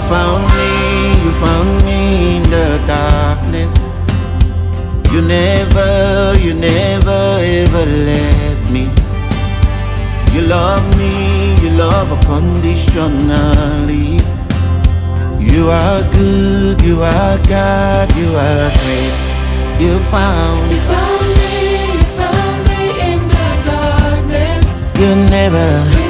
You found me, you found me in the darkness. You never, you never ever left me. You love me, you love unconditionally. You are good, you are God, you are great. You found, you found me, you found me in the darkness. You never.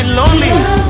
and lonely.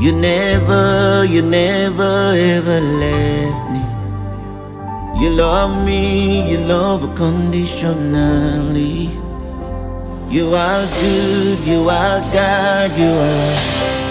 You never, you never ever left me. You love me, you love conditionally. You are good, you are God, you are.